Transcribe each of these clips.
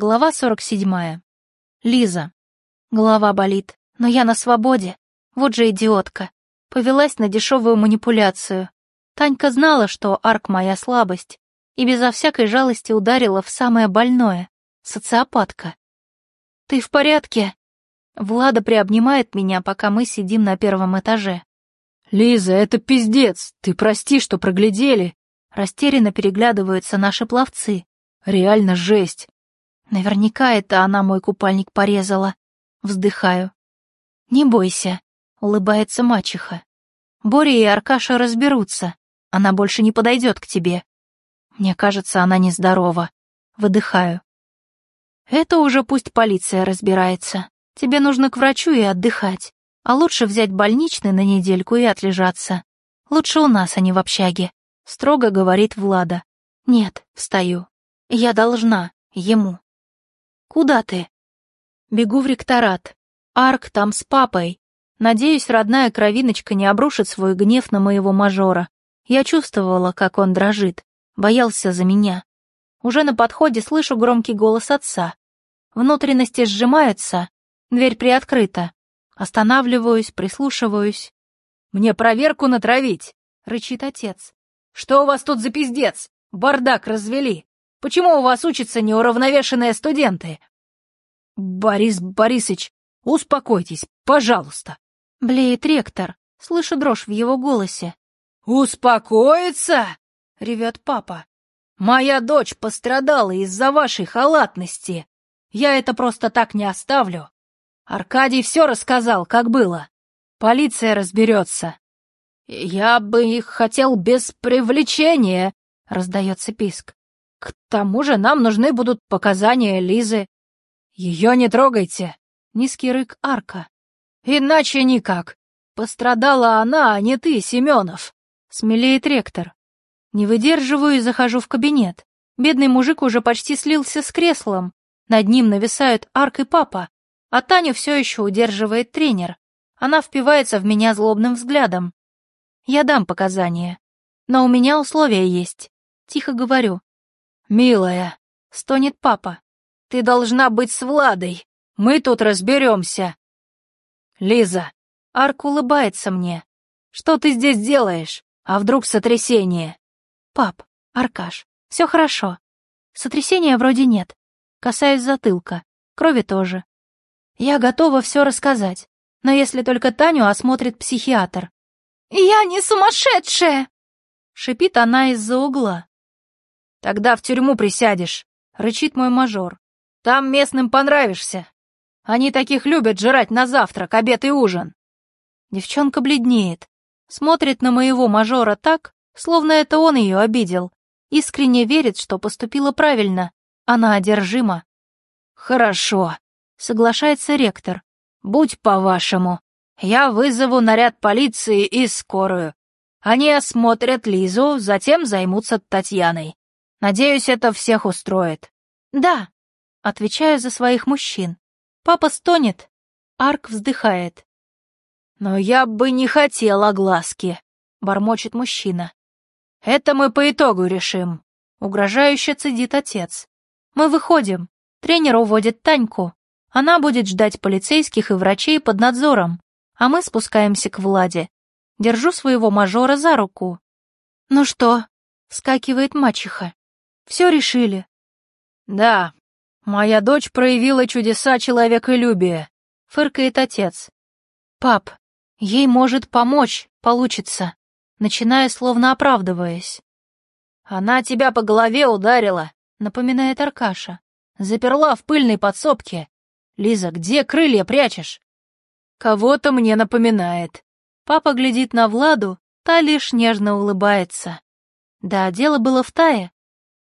Глава 47. Лиза. Голова болит, но я на свободе. Вот же идиотка. Повелась на дешевую манипуляцию. Танька знала, что арк моя слабость, и безо всякой жалости ударила в самое больное — социопатка. «Ты в порядке?» Влада приобнимает меня, пока мы сидим на первом этаже. «Лиза, это пиздец! Ты прости, что проглядели!» Растерянно переглядываются наши пловцы. «Реально жесть! Наверняка это она мой купальник порезала. Вздыхаю. «Не бойся», — улыбается мачеха. «Боря и Аркаша разберутся. Она больше не подойдет к тебе». Мне кажется, она нездорова. Выдыхаю. «Это уже пусть полиция разбирается. Тебе нужно к врачу и отдыхать. А лучше взять больничный на недельку и отлежаться. Лучше у нас, а не в общаге», — строго говорит Влада. «Нет, встаю. Я должна, ему». «Куда ты?» «Бегу в ректорат. Арк там с папой. Надеюсь, родная кровиночка не обрушит свой гнев на моего мажора. Я чувствовала, как он дрожит, боялся за меня. Уже на подходе слышу громкий голос отца. Внутренности сжимаются, дверь приоткрыта. Останавливаюсь, прислушиваюсь. «Мне проверку натравить!» — рычит отец. «Что у вас тут за пиздец? Бардак развели!» Почему у вас учатся неуравновешенные студенты?» «Борис Борисович, успокойтесь, пожалуйста!» Блеет ректор, слышу дрожь в его голосе. «Успокоиться?» — ревет папа. «Моя дочь пострадала из-за вашей халатности. Я это просто так не оставлю. Аркадий все рассказал, как было. Полиция разберется. Я бы их хотел без привлечения», — раздается писк. К тому же нам нужны будут показания Лизы. Ее не трогайте. Низкий рык Арка. Иначе никак. Пострадала она, а не ты, Семенов. Смелеет ректор. Не выдерживаю и захожу в кабинет. Бедный мужик уже почти слился с креслом. Над ним нависают Арк и папа, а Таню все еще удерживает тренер. Она впивается в меня злобным взглядом. Я дам показания. Но у меня условия есть. Тихо говорю. «Милая», — стонет папа, — «ты должна быть с Владой. Мы тут разберемся». «Лиза», — Арк улыбается мне, — «что ты здесь делаешь? А вдруг сотрясение?» «Пап, Аркаш, все хорошо. Сотрясения вроде нет. Касаюсь затылка, крови тоже. Я готова все рассказать, но если только Таню осмотрит психиатр». «Я не сумасшедшая!» — шипит она из-за угла. Тогда в тюрьму присядешь, рычит мой мажор. Там местным понравишься. Они таких любят жрать на завтрак, обед и ужин. Девчонка бледнеет, смотрит на моего мажора так, словно это он ее обидел. Искренне верит, что поступила правильно. Она одержима. Хорошо, соглашается ректор. Будь по-вашему. Я вызову наряд полиции и скорую. Они осмотрят Лизу, затем займутся Татьяной. Надеюсь, это всех устроит. Да, отвечаю за своих мужчин. Папа стонет, Арк вздыхает. Но я бы не хотел огласки, бормочет мужчина. Это мы по итогу решим. Угрожающе цедит отец. Мы выходим. Тренер уводит Таньку. Она будет ждать полицейских и врачей под надзором, а мы спускаемся к Владе. Держу своего мажора за руку. «Ну что?» — вскакивает мачеха. Все решили. Да, моя дочь проявила чудеса человеколюбия, фыркает отец. Пап, ей может помочь, получится, начиная словно оправдываясь. Она тебя по голове ударила, напоминает Аркаша. Заперла в пыльной подсобке. Лиза, где крылья прячешь? Кого-то мне напоминает. Папа глядит на Владу, та лишь нежно улыбается. Да, дело было в Тае.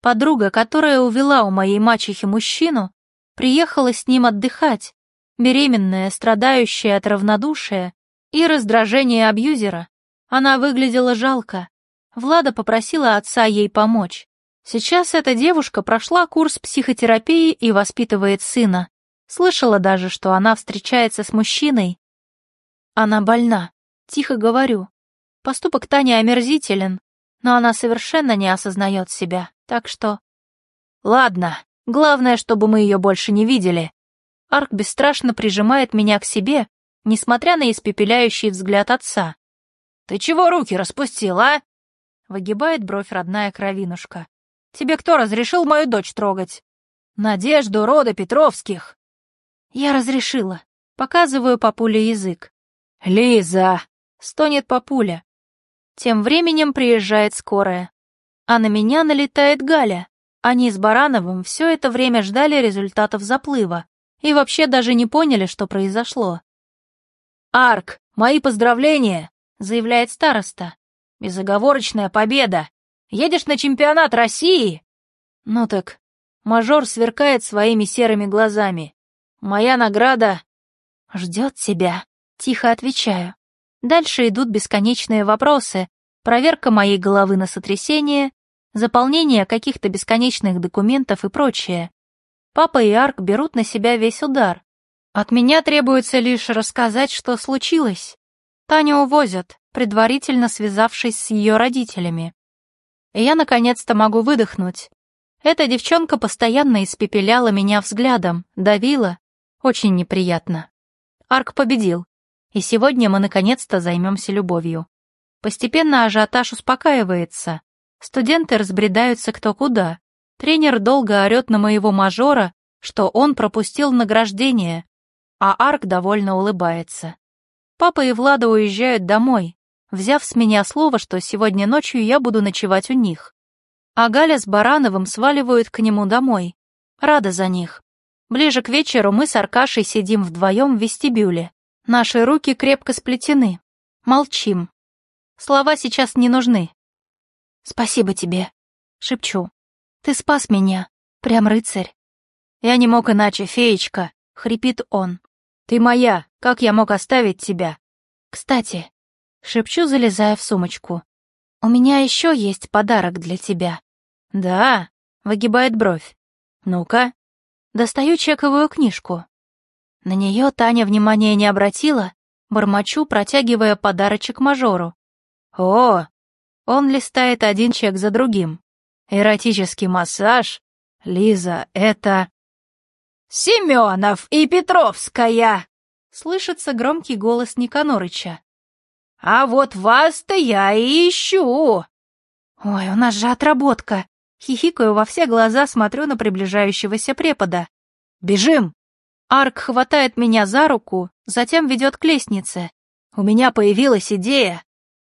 Подруга, которая увела у моей мачехи мужчину, приехала с ним отдыхать, беременная, страдающая от равнодушия и раздражения абьюзера. Она выглядела жалко. Влада попросила отца ей помочь. Сейчас эта девушка прошла курс психотерапии и воспитывает сына. Слышала даже, что она встречается с мужчиной. Она больна, тихо говорю. Поступок Тани омерзителен, но она совершенно не осознает себя. Так что... Ладно, Главное, чтобы мы ее больше не видели. Арк бесстрашно прижимает меня к себе, несмотря на испепеляющий взгляд отца. «Ты чего руки распустил, а?» Выгибает бровь родная кровинушка. «Тебе кто разрешил мою дочь трогать? Надежду рода Петровских!» Я разрешила. Показываю папуле язык. «Лиза!» — стонет папуля. Тем временем приезжает скорая. А на меня налетает Галя. Они с Барановым все это время ждали результатов заплыва и вообще даже не поняли, что произошло. «Арк, мои поздравления!» — заявляет староста. «Безоговорочная победа! Едешь на чемпионат России?» «Ну так...» Мажор сверкает своими серыми глазами. «Моя награда...» «Ждет тебя», — тихо отвечаю. Дальше идут бесконечные вопросы, проверка моей головы на сотрясение, заполнение каких-то бесконечных документов и прочее. Папа и Арк берут на себя весь удар. От меня требуется лишь рассказать, что случилось. Таню увозят, предварительно связавшись с ее родителями. И я наконец-то могу выдохнуть. Эта девчонка постоянно испепеляла меня взглядом, давила. Очень неприятно. Арк победил. И сегодня мы наконец-то займемся любовью. Постепенно ажиотаж успокаивается. Студенты разбредаются кто куда. Тренер долго орет на моего мажора, что он пропустил награждение, а Арк довольно улыбается. Папа и Влада уезжают домой, взяв с меня слово, что сегодня ночью я буду ночевать у них. А Галя с Барановым сваливают к нему домой. Рада за них. Ближе к вечеру мы с Аркашей сидим вдвоем в вестибюле. Наши руки крепко сплетены. Молчим. Слова сейчас не нужны. «Спасибо тебе», — шепчу. «Ты спас меня, прям рыцарь». «Я не мог иначе, феечка», — хрипит он. «Ты моя, как я мог оставить тебя?» «Кстати», — шепчу, залезая в сумочку. «У меня еще есть подарок для тебя». «Да», — выгибает бровь. «Ну-ка». Достаю чековую книжку. На нее Таня внимания не обратила, бормочу, протягивая подарочек мажору. «О, он листает один чек за другим. Эротический массаж? Лиза, это... Семенов и Петровская! Слышится громкий голос Никанорыча. А вот вас-то я и ищу. Ой, у нас же отработка. Хихикаю во все глаза, смотрю на приближающегося препода. Бежим! Арк хватает меня за руку, затем ведет к лестнице. У меня появилась идея.